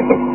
with the